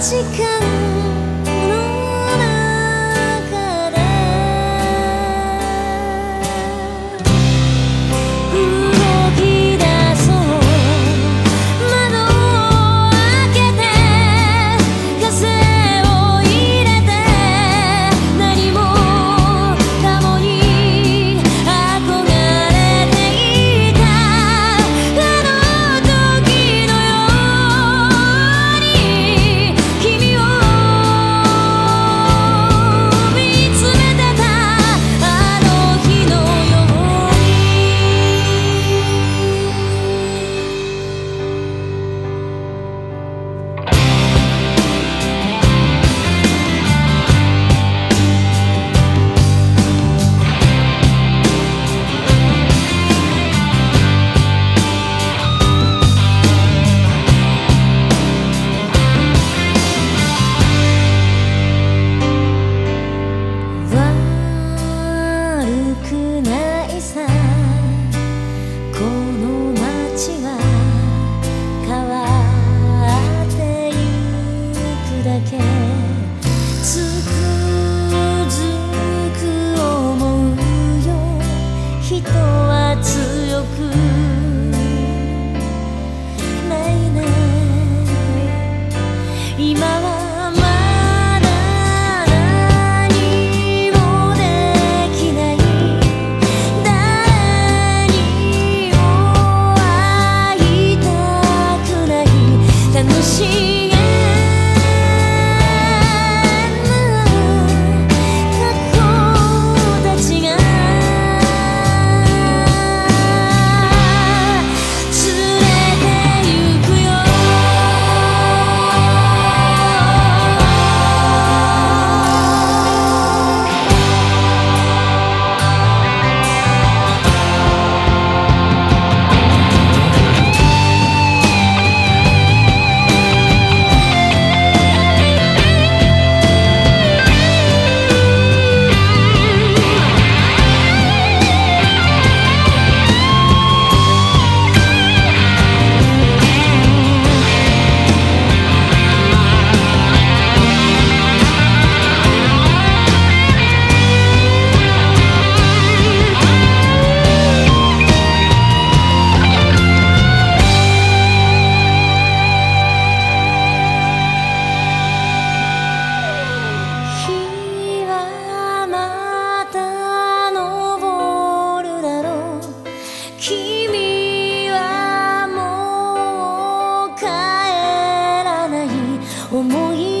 時間ないさ。この街は我模一。